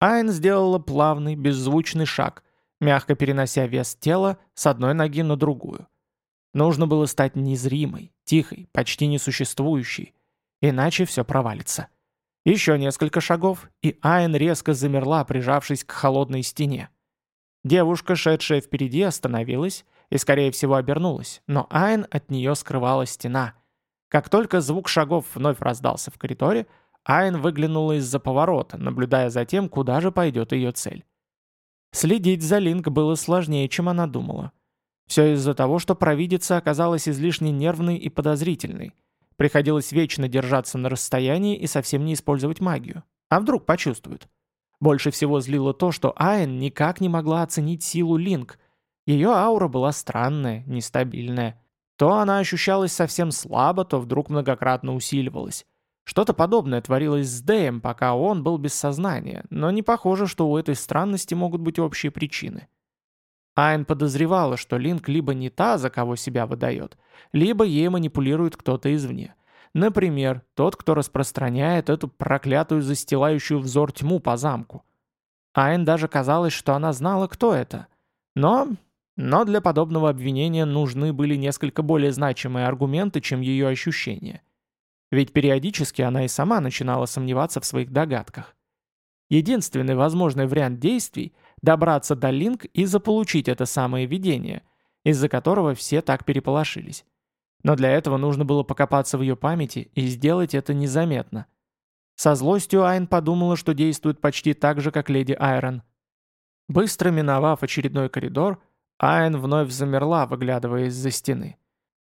Айн сделала плавный, беззвучный шаг, мягко перенося вес тела с одной ноги на другую. Нужно было стать незримой, тихой, почти несуществующей, иначе все провалится. Еще несколько шагов, и Айн резко замерла, прижавшись к холодной стене. Девушка, шедшая впереди, остановилась и, скорее всего, обернулась, но Айн от нее скрывала стена. Как только звук шагов вновь раздался в коридоре, Айн выглянула из-за поворота, наблюдая за тем, куда же пойдет ее цель. Следить за Линк было сложнее, чем она думала. Все из-за того, что провидица оказалась излишне нервной и подозрительной. Приходилось вечно держаться на расстоянии и совсем не использовать магию. А вдруг почувствует? Больше всего злило то, что Айн никак не могла оценить силу Линк. Ее аура была странная, нестабильная. То она ощущалась совсем слабо, то вдруг многократно усиливалась. Что-то подобное творилось с Дэем, пока он был без сознания, но не похоже, что у этой странности могут быть общие причины. Айн подозревала, что Линк либо не та, за кого себя выдает, либо ей манипулирует кто-то извне. Например, тот, кто распространяет эту проклятую застилающую взор тьму по замку. Айн даже казалось, что она знала, кто это. Но... Но для подобного обвинения нужны были несколько более значимые аргументы, чем ее ощущения. Ведь периодически она и сама начинала сомневаться в своих догадках. Единственный возможный вариант действий — добраться до Линк и заполучить это самое видение, из-за которого все так переполошились. Но для этого нужно было покопаться в ее памяти и сделать это незаметно. Со злостью Айн подумала, что действует почти так же, как леди Айрон. Быстро миновав очередной коридор, Айн вновь замерла, выглядывая из-за стены.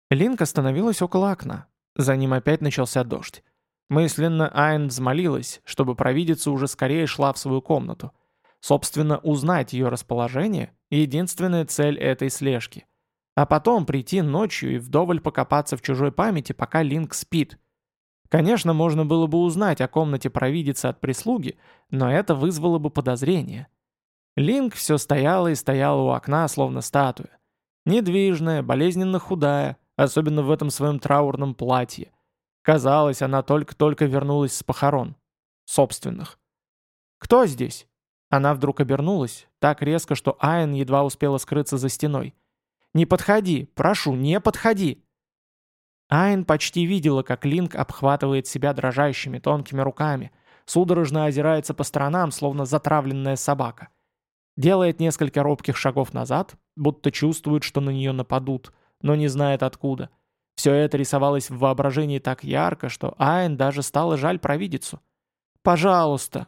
Линк остановилась около окна. За ним опять начался дождь. Мысленно Айн взмолилась, чтобы провидица уже скорее шла в свою комнату – Собственно, узнать ее расположение – единственная цель этой слежки. А потом прийти ночью и вдоволь покопаться в чужой памяти, пока Линк спит. Конечно, можно было бы узнать о комнате провидицы от прислуги, но это вызвало бы подозрение. Линк все стояла и стояла у окна, словно статуя. Недвижная, болезненно худая, особенно в этом своем траурном платье. Казалось, она только-только вернулась с похорон. Собственных. «Кто здесь?» Она вдруг обернулась, так резко, что Айн едва успела скрыться за стеной. «Не подходи! Прошу, не подходи!» Айн почти видела, как Линк обхватывает себя дрожащими тонкими руками, судорожно озирается по сторонам, словно затравленная собака. Делает несколько робких шагов назад, будто чувствует, что на нее нападут, но не знает откуда. Все это рисовалось в воображении так ярко, что Айн даже стало жаль провидицу. «Пожалуйста!»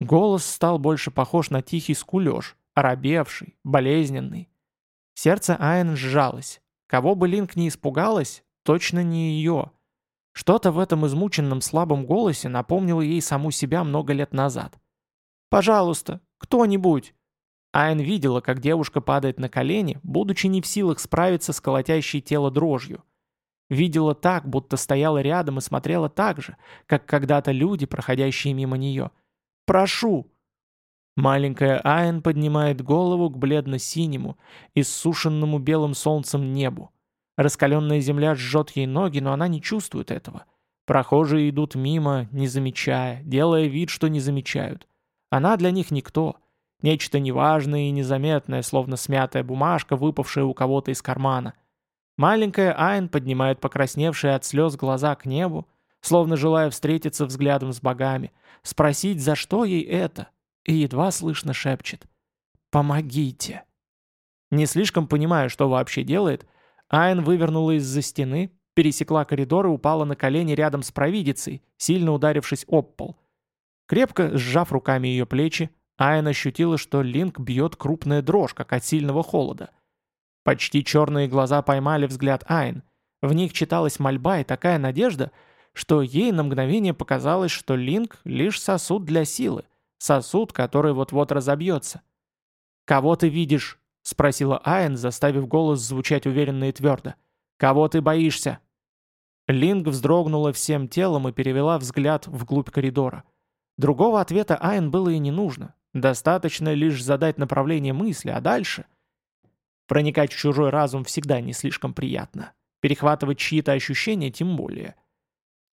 Голос стал больше похож на тихий скулеж, оробевший, болезненный. Сердце Айн сжалось. Кого бы Линк не испугалась, точно не ее. Что-то в этом измученном слабом голосе напомнило ей саму себя много лет назад. «Пожалуйста, кто-нибудь!» Айн видела, как девушка падает на колени, будучи не в силах справиться с колотящей тело дрожью. Видела так, будто стояла рядом и смотрела так же, как когда-то люди, проходящие мимо нее – Прошу!» Маленькая Айн поднимает голову к бледно-синему, иссушенному белым солнцем небу. Раскаленная земля жжет ей ноги, но она не чувствует этого. Прохожие идут мимо, не замечая, делая вид, что не замечают. Она для них никто. Нечто неважное и незаметное, словно смятая бумажка, выпавшая у кого-то из кармана. Маленькая Айн поднимает покрасневшие от слез глаза к небу, словно желая встретиться взглядом с богами, спросить, за что ей это, и едва слышно шепчет «Помогите». Не слишком понимая, что вообще делает, Айн вывернула из-за стены, пересекла коридор и упала на колени рядом с провидицей, сильно ударившись об пол. Крепко сжав руками ее плечи, Айн ощутила, что Линк бьет крупная дрожь, как от сильного холода. Почти черные глаза поймали взгляд Айн. В них читалась мольба и такая надежда, что ей на мгновение показалось, что Линк — лишь сосуд для силы, сосуд, который вот-вот разобьется. «Кого ты видишь?» — спросила Айн, заставив голос звучать уверенно и твердо. «Кого ты боишься?» Линк вздрогнула всем телом и перевела взгляд вглубь коридора. Другого ответа Айн было и не нужно. Достаточно лишь задать направление мысли, а дальше... Проникать в чужой разум всегда не слишком приятно. Перехватывать чьи-то ощущения тем более —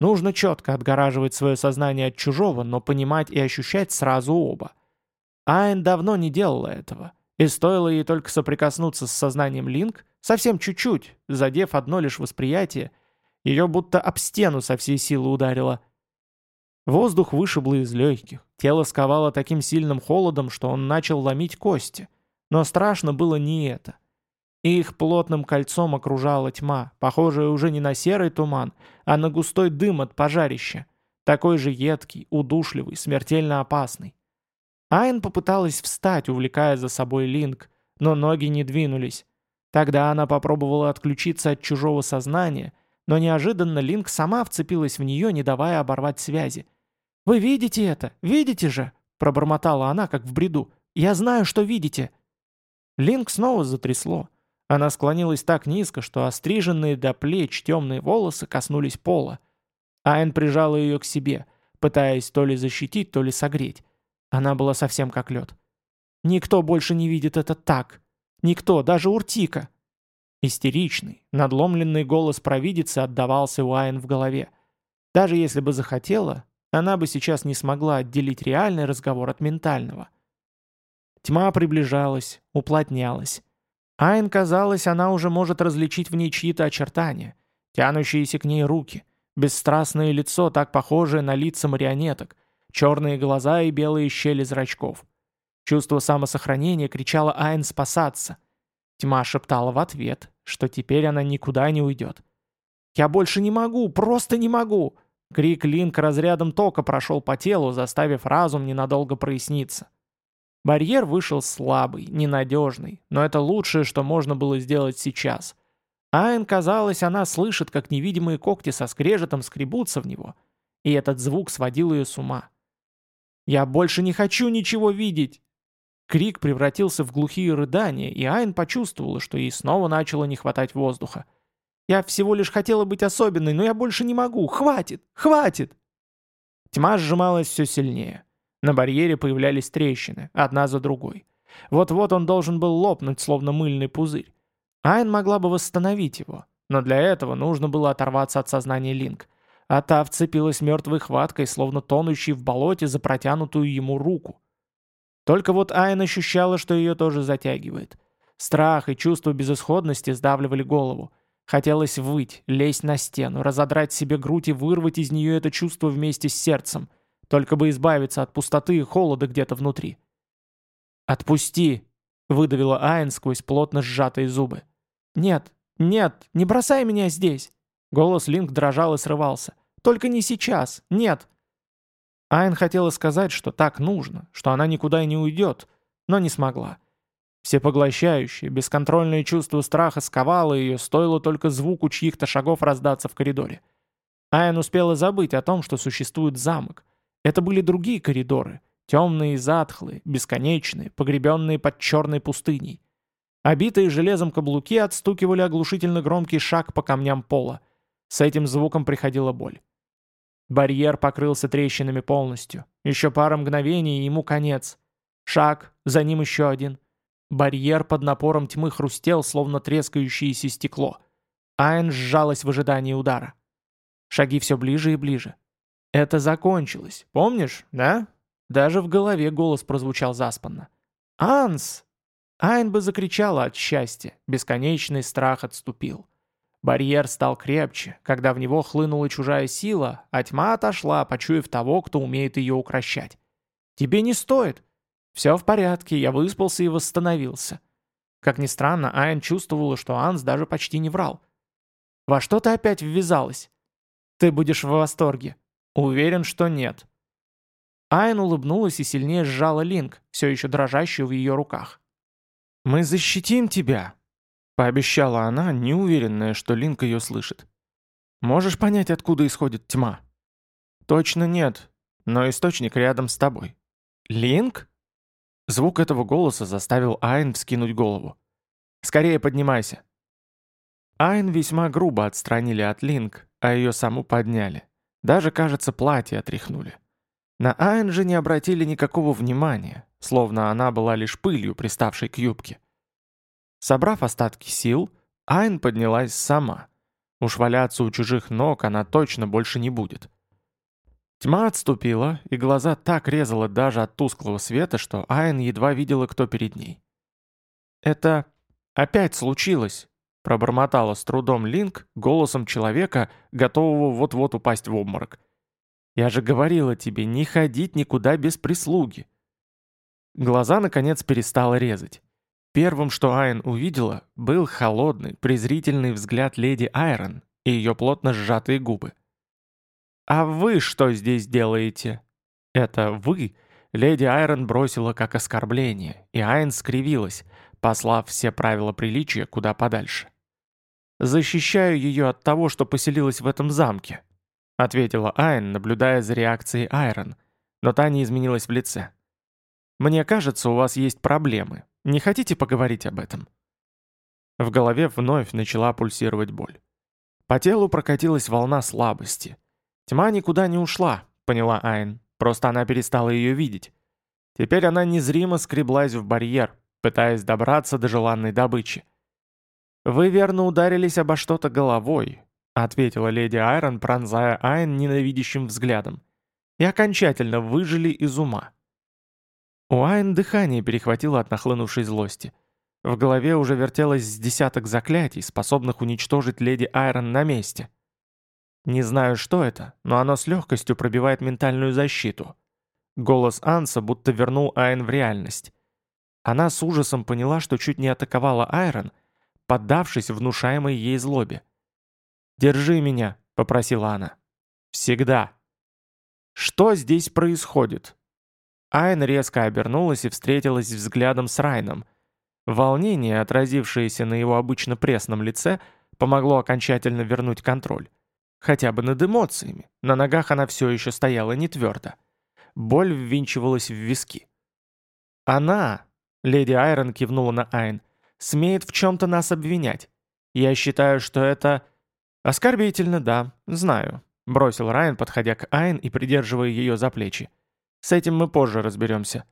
Нужно четко отгораживать свое сознание от чужого, но понимать и ощущать сразу оба. Айн давно не делала этого, и стоило ей только соприкоснуться с сознанием Линк, совсем чуть-чуть, задев одно лишь восприятие, ее будто об стену со всей силы ударило. Воздух вышибло из легких, тело сковало таким сильным холодом, что он начал ломить кости. Но страшно было не это. Их плотным кольцом окружала тьма, похожая уже не на серый туман, а на густой дым от пожарища, такой же едкий, удушливый, смертельно опасный. Айн попыталась встать, увлекая за собой Линк, но ноги не двинулись. Тогда она попробовала отключиться от чужого сознания, но неожиданно Линк сама вцепилась в нее, не давая оборвать связи. «Вы видите это? Видите же?» – пробормотала она, как в бреду. «Я знаю, что видите!» Линк снова затрясло. Она склонилась так низко, что остриженные до плеч темные волосы коснулись пола. Айн прижала ее к себе, пытаясь то ли защитить, то ли согреть. Она была совсем как лед. Никто больше не видит это так. Никто, даже Уртика. Истеричный, надломленный голос провидицы отдавался у Айн в голове. Даже если бы захотела, она бы сейчас не смогла отделить реальный разговор от ментального. Тьма приближалась, уплотнялась. Айн казалось, она уже может различить в ней чьи-то очертания, тянущиеся к ней руки, бесстрастное лицо, так похожее на лица марионеток, черные глаза и белые щели зрачков. Чувство самосохранения кричало Айн спасаться. Тьма шептала в ответ, что теперь она никуда не уйдет. «Я больше не могу, просто не могу!» Крик Линк разрядом тока прошел по телу, заставив разум ненадолго проясниться. Барьер вышел слабый, ненадежный, но это лучшее, что можно было сделать сейчас. Айн казалось, она слышит, как невидимые когти со скрежетом скребутся в него, и этот звук сводил ее с ума. «Я больше не хочу ничего видеть!» Крик превратился в глухие рыдания, и Айн почувствовала, что ей снова начало не хватать воздуха. «Я всего лишь хотела быть особенной, но я больше не могу! Хватит! Хватит!» Тьма сжималась все сильнее. На барьере появлялись трещины, одна за другой. Вот-вот он должен был лопнуть, словно мыльный пузырь. Айн могла бы восстановить его, но для этого нужно было оторваться от сознания Линк а та вцепилась мертвой хваткой, словно тонущий в болоте за протянутую ему руку. Только вот Айн ощущала, что ее тоже затягивает. Страх и чувство безысходности сдавливали голову. Хотелось выть, лезть на стену, разодрать себе грудь и вырвать из нее это чувство вместе с сердцем, только бы избавиться от пустоты и холода где-то внутри. «Отпусти!» — выдавила Айн сквозь плотно сжатые зубы. «Нет, нет, не бросай меня здесь!» Голос Линк дрожал и срывался. Только не сейчас, нет. Айн хотела сказать, что так нужно, что она никуда не уйдет, но не смогла. Всепоглощающее, бесконтрольное чувство страха сковало ее, стоило только звуку чьих-то шагов раздаться в коридоре. Айн успела забыть о том, что существует замок. Это были другие коридоры, темные и затхлые, бесконечные, погребенные под черной пустыней. Обитые железом каблуки отстукивали оглушительно громкий шаг по камням пола. С этим звуком приходила боль. Барьер покрылся трещинами полностью. Еще пара мгновений, и ему конец. Шаг, за ним еще один. Барьер под напором тьмы хрустел, словно трескающееся стекло. Айн сжалась в ожидании удара. Шаги все ближе и ближе. Это закончилось, помнишь, да? Даже в голове голос прозвучал заспанно. «Анс!» Айн бы закричала от счастья, бесконечный страх отступил. Барьер стал крепче, когда в него хлынула чужая сила, а тьма отошла, почуяв того, кто умеет ее укращать. «Тебе не стоит!» «Все в порядке, я выспался и восстановился». Как ни странно, Айн чувствовала, что Анс даже почти не врал. «Во что ты опять ввязалась?» «Ты будешь в восторге». «Уверен, что нет». Айн улыбнулась и сильнее сжала Линк, все еще дрожащую в ее руках. «Мы защитим тебя», Пообещала она, неуверенная, что Линк ее слышит. «Можешь понять, откуда исходит тьма?» «Точно нет, но источник рядом с тобой». «Линк?» Звук этого голоса заставил Айн вскинуть голову. «Скорее поднимайся». Айн весьма грубо отстранили от Линк, а ее саму подняли. Даже, кажется, платье отряхнули. На Айн же не обратили никакого внимания, словно она была лишь пылью, приставшей к юбке. Собрав остатки сил, Айн поднялась сама. Уж валяться у чужих ног она точно больше не будет. Тьма отступила, и глаза так резала даже от тусклого света, что Айн едва видела, кто перед ней. «Это опять случилось», — пробормотала с трудом Линк голосом человека, готового вот-вот упасть в обморок. «Я же говорила тебе, не ходить никуда без прислуги». Глаза, наконец, перестала резать. Первым, что Айн увидела, был холодный, презрительный взгляд леди Айрон и ее плотно сжатые губы. «А вы что здесь делаете?» Это «вы» леди Айрон бросила как оскорбление, и Айн скривилась, послав все правила приличия куда подальше. «Защищаю ее от того, что поселилась в этом замке», ответила Айн, наблюдая за реакцией Айрон, но та не изменилась в лице. «Мне кажется, у вас есть проблемы. Не хотите поговорить об этом?» В голове вновь начала пульсировать боль. По телу прокатилась волна слабости. Тьма никуда не ушла, поняла Айн, просто она перестала ее видеть. Теперь она незримо скреблась в барьер, пытаясь добраться до желанной добычи. «Вы верно ударились обо что-то головой», — ответила леди Айрон, пронзая Айн ненавидящим взглядом. «И окончательно выжили из ума». У Айн дыхание перехватило от нахлынувшей злости. В голове уже вертелось с десяток заклятий, способных уничтожить леди Айрон на месте. Не знаю, что это, но оно с легкостью пробивает ментальную защиту. Голос Анса будто вернул Айн в реальность. Она с ужасом поняла, что чуть не атаковала Айрон, поддавшись внушаемой ей злобе. «Держи меня», — попросила она. «Всегда». «Что здесь происходит?» Айн резко обернулась и встретилась взглядом с Райном. Волнение, отразившееся на его обычно пресном лице, помогло окончательно вернуть контроль. Хотя бы над эмоциями. На ногах она все еще стояла не твердо. Боль ввинчивалась в виски. «Она», — леди Айрон кивнула на Айн, — «смеет в чем-то нас обвинять. Я считаю, что это...» «Оскорбительно, да, знаю», — бросил Райан, подходя к Айн и придерживая ее за плечи. «С этим мы позже разберемся».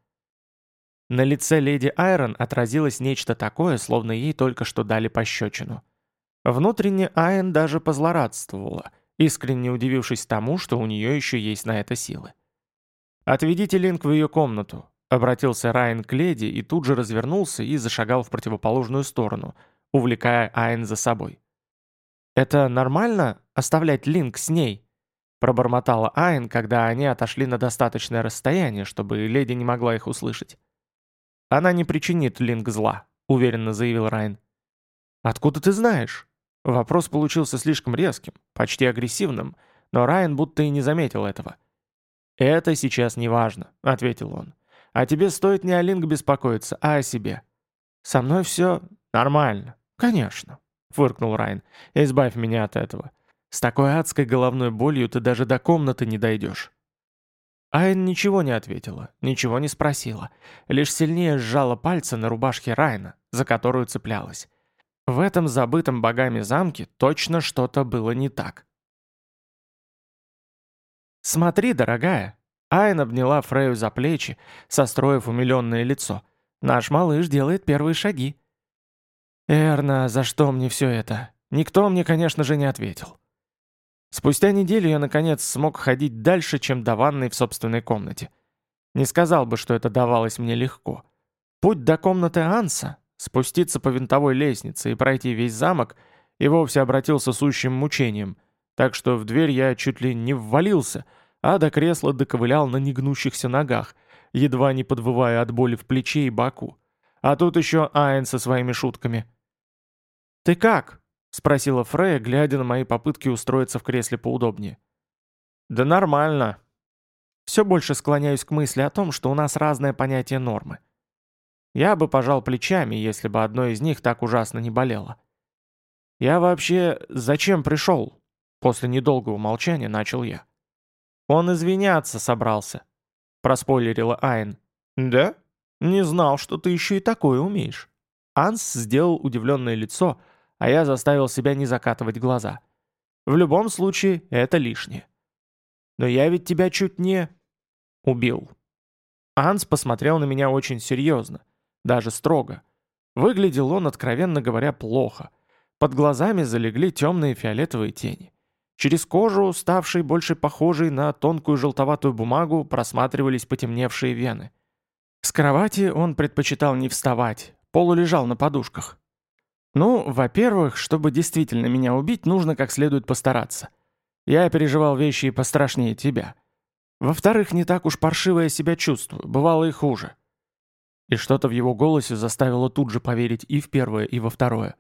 На лице леди Айрон отразилось нечто такое, словно ей только что дали пощечину. Внутренне Айн даже позлорадствовала, искренне удивившись тому, что у нее еще есть на это силы. «Отведите Линк в ее комнату», — обратился Райан к леди и тут же развернулся и зашагал в противоположную сторону, увлекая Айн за собой. «Это нормально, оставлять Линк с ней?» Пробормотала Айн, когда они отошли на достаточное расстояние, чтобы леди не могла их услышать. «Она не причинит Линк зла», — уверенно заявил Райан. «Откуда ты знаешь?» Вопрос получился слишком резким, почти агрессивным, но Райан будто и не заметил этого. «Это сейчас не важно», — ответил он. «А тебе стоит не о Линк беспокоиться, а о себе». «Со мной все нормально». «Конечно», — фыркнул Райан. «Избавь меня от этого. С такой адской головной болью ты даже до комнаты не дойдешь». Айн ничего не ответила, ничего не спросила, лишь сильнее сжала пальцы на рубашке Райна, за которую цеплялась. В этом забытом богами замке точно что-то было не так. «Смотри, дорогая!» Айн обняла Фрею за плечи, состроив умиленное лицо. «Наш малыш делает первые шаги». «Эрна, за что мне все это? Никто мне, конечно же, не ответил». Спустя неделю я, наконец, смог ходить дальше, чем до ванной в собственной комнате. Не сказал бы, что это давалось мне легко. Путь до комнаты Анса, спуститься по винтовой лестнице и пройти весь замок, и вовсе обратился сущим мучением, так что в дверь я чуть ли не ввалился, а до кресла доковылял на негнущихся ногах, едва не подвывая от боли в плече и боку. А тут еще Айн со своими шутками. «Ты как?» — спросила Фрея, глядя на мои попытки устроиться в кресле поудобнее. «Да нормально». Все больше склоняюсь к мысли о том, что у нас разное понятие нормы. Я бы пожал плечами, если бы одно из них так ужасно не болело. «Я вообще зачем пришел?» После недолгого молчания начал я. «Он извиняться собрался», — проспойлерила Айн. «Да? Не знал, что ты еще и такое умеешь». Анс сделал удивленное лицо, а я заставил себя не закатывать глаза. В любом случае, это лишнее. Но я ведь тебя чуть не... убил. Анс посмотрел на меня очень серьезно, даже строго. Выглядел он, откровенно говоря, плохо. Под глазами залегли темные фиолетовые тени. Через кожу, ставшей больше похожей на тонкую желтоватую бумагу, просматривались потемневшие вены. С кровати он предпочитал не вставать, полулежал на подушках. Ну, во-первых, чтобы действительно меня убить, нужно как следует постараться. Я переживал вещи пострашнее тебя. Во-вторых, не так уж паршиво я себя чувствую, бывало и хуже. И что-то в его голосе заставило тут же поверить и в первое, и во второе.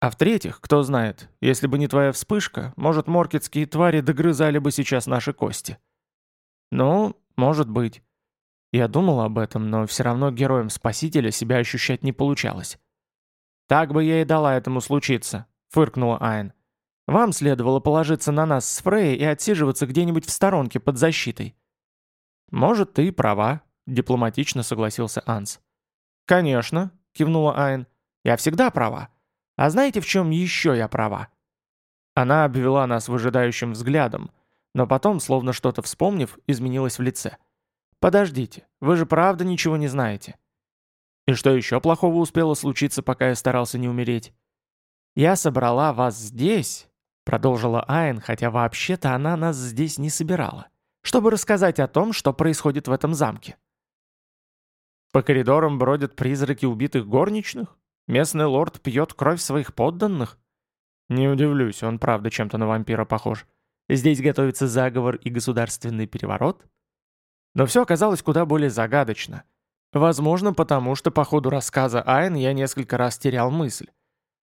А в-третьих, кто знает, если бы не твоя вспышка, может, моркетские твари догрызали бы сейчас наши кости. Ну, может быть. Я думал об этом, но все равно героем Спасителя себя ощущать не получалось. «Так бы я и дала этому случиться», — фыркнула Айн. «Вам следовало положиться на нас с Фрей и отсиживаться где-нибудь в сторонке под защитой». «Может, ты и права», — дипломатично согласился Анс. «Конечно», — кивнула Айн. «Я всегда права. А знаете, в чем еще я права?» Она обвела нас выжидающим взглядом, но потом, словно что-то вспомнив, изменилась в лице. «Подождите, вы же правда ничего не знаете?» И что еще плохого успело случиться, пока я старался не умереть? «Я собрала вас здесь», — продолжила Айн, хотя вообще-то она нас здесь не собирала, чтобы рассказать о том, что происходит в этом замке. По коридорам бродят призраки убитых горничных? Местный лорд пьет кровь своих подданных? Не удивлюсь, он правда чем-то на вампира похож. Здесь готовится заговор и государственный переворот? Но все оказалось куда более загадочно — Возможно, потому что по ходу рассказа Айн я несколько раз терял мысль.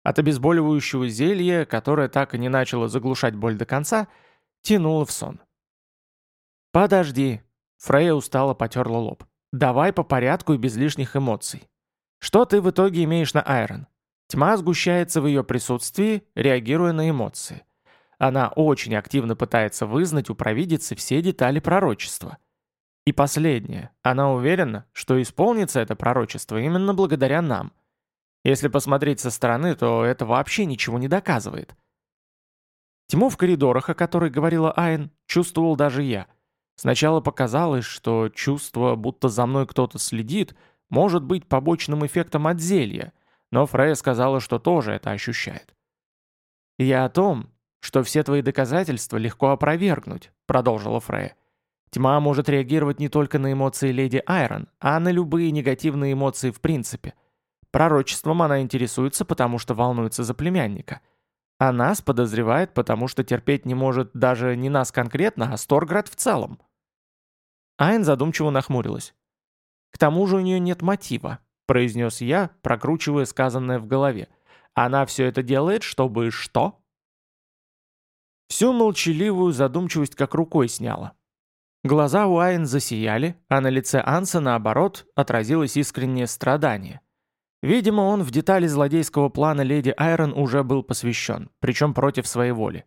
От обезболивающего зелья, которое так и не начало заглушать боль до конца, тянуло в сон. «Подожди», — Фрея устало потерла лоб. «Давай по порядку и без лишних эмоций. Что ты в итоге имеешь на Айрон? Тьма сгущается в ее присутствии, реагируя на эмоции. Она очень активно пытается вызнать у провидицы все детали пророчества». И последнее. Она уверена, что исполнится это пророчество именно благодаря нам. Если посмотреть со стороны, то это вообще ничего не доказывает. Тьму в коридорах, о которой говорила Айн, чувствовал даже я. Сначала показалось, что чувство, будто за мной кто-то следит, может быть побочным эффектом от зелья, но Фрея сказала, что тоже это ощущает. «Я о том, что все твои доказательства легко опровергнуть», — продолжила Фрея. Тьма может реагировать не только на эмоции леди Айрон, а на любые негативные эмоции в принципе. Пророчеством она интересуется, потому что волнуется за племянника. А нас подозревает, потому что терпеть не может даже не нас конкретно, а Сторград в целом. Айн задумчиво нахмурилась. «К тому же у нее нет мотива», — произнес я, прокручивая сказанное в голове. «Она все это делает, чтобы что?» Всю молчаливую задумчивость как рукой сняла. Глаза у Айн засияли, а на лице Анса, наоборот, отразилось искреннее страдание. Видимо, он в детали злодейского плана леди Айрон уже был посвящен, причем против своей воли.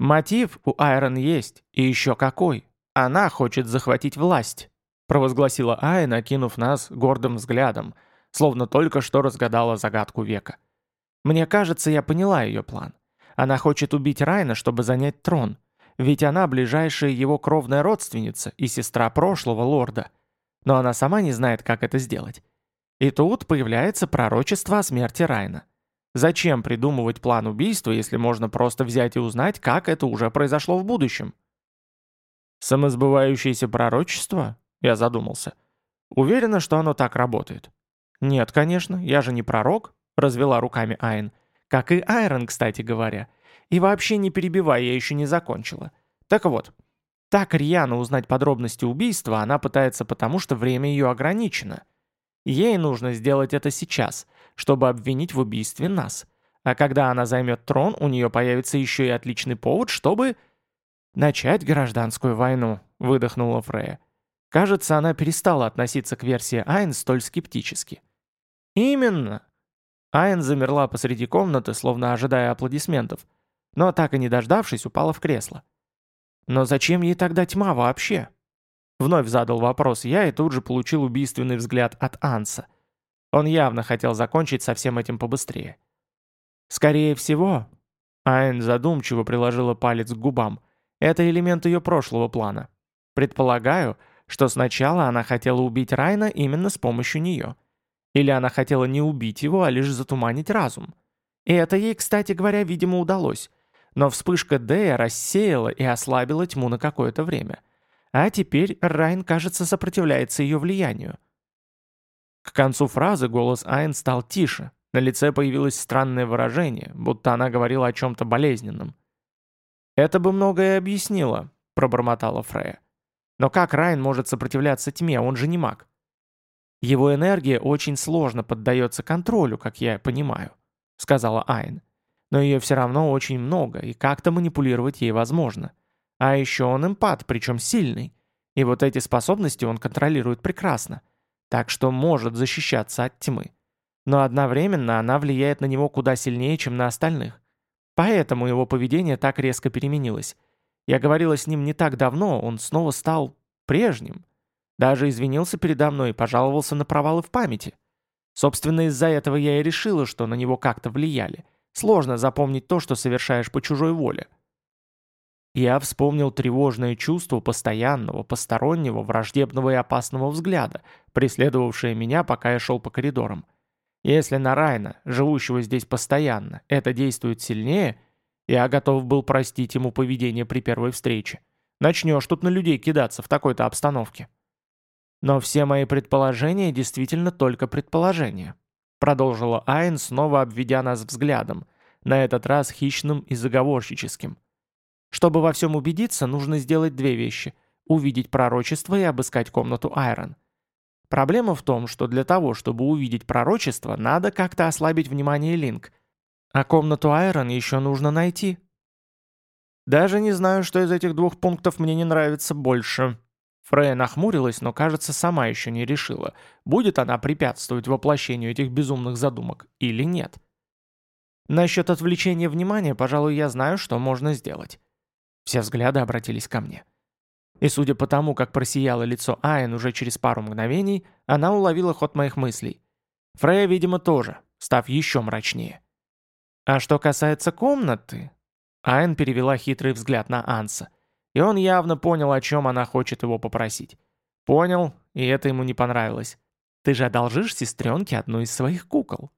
«Мотив у Айрон есть, и еще какой. Она хочет захватить власть», провозгласила Айн, окинув нас гордым взглядом, словно только что разгадала загадку века. «Мне кажется, я поняла ее план. Она хочет убить Райна, чтобы занять трон, ведь она ближайшая его кровная родственница и сестра прошлого лорда. Но она сама не знает, как это сделать. И тут появляется пророчество о смерти Райна. Зачем придумывать план убийства, если можно просто взять и узнать, как это уже произошло в будущем? Самосбывающееся пророчество? Я задумался. Уверена, что оно так работает. Нет, конечно, я же не пророк, развела руками Айн. Как и Айрон, кстати говоря. И вообще не перебивай, я еще не закончила. Так вот, так рьяно узнать подробности убийства она пытается потому, что время ее ограничено. Ей нужно сделать это сейчас, чтобы обвинить в убийстве нас. А когда она займет трон, у нее появится еще и отличный повод, чтобы... «Начать гражданскую войну», — выдохнула Фрея. Кажется, она перестала относиться к версии Айн столь скептически. «Именно!» Айн замерла посреди комнаты, словно ожидая аплодисментов но так и не дождавшись, упала в кресло. «Но зачем ей тогда тьма вообще?» Вновь задал вопрос я и тут же получил убийственный взгляд от Анса. Он явно хотел закончить со всем этим побыстрее. «Скорее всего...» Айн задумчиво приложила палец к губам. «Это элемент ее прошлого плана. Предполагаю, что сначала она хотела убить Райна именно с помощью нее. Или она хотела не убить его, а лишь затуманить разум. И это ей, кстати говоря, видимо, удалось. но вспышка Дея рассеяла и ослабила тьму на какое-то время. А теперь Райн, кажется, сопротивляется ее влиянию. К концу фразы голос Айн стал тише, на лице появилось странное выражение, будто она говорила о чем-то болезненном. «Это бы многое объяснило», — пробормотала Фрея. «Но как Райн может сопротивляться тьме, он же не маг?» «Его энергия очень сложно поддается контролю, как я понимаю», — сказала Айн но ее все равно очень много, и как-то манипулировать ей возможно. А еще он эмпат, причем сильный. И вот эти способности он контролирует прекрасно. Так что может защищаться от тьмы. Но одновременно она влияет на него куда сильнее, чем на остальных. Поэтому его поведение так резко переменилось. Я говорила с ним не так давно, он снова стал прежним. Даже извинился передо мной и пожаловался на провалы в памяти. Собственно, из-за этого я и решила, что на него как-то влияли. Сложно запомнить то, что совершаешь по чужой воле. Я вспомнил тревожное чувство постоянного, постороннего, враждебного и опасного взгляда, преследовавшее меня, пока я шел по коридорам. Если на Райна, живущего здесь постоянно, это действует сильнее, я готов был простить ему поведение при первой встрече. Начнешь тут на людей кидаться в такой-то обстановке. Но все мои предположения действительно только предположения продолжила Айн, снова обведя нас взглядом, на этот раз хищным и заговорщическим. Чтобы во всем убедиться, нужно сделать две вещи – увидеть пророчество и обыскать комнату Айрон. Проблема в том, что для того, чтобы увидеть пророчество, надо как-то ослабить внимание Линк, а комнату Айрон еще нужно найти. Даже не знаю, что из этих двух пунктов мне не нравится больше, Фрея нахмурилась, но, кажется, сама еще не решила, будет она препятствовать воплощению этих безумных задумок или нет. Насчет отвлечения внимания, пожалуй, я знаю, что можно сделать. Все взгляды обратились ко мне. И судя по тому, как просияло лицо Айн уже через пару мгновений, она уловила ход моих мыслей. Фрея, видимо, тоже, став еще мрачнее. А что касается комнаты... Айн перевела хитрый взгляд на Анса. И он явно понял, о чем она хочет его попросить. Понял, и это ему не понравилось. «Ты же одолжишь сестренке одну из своих кукол?»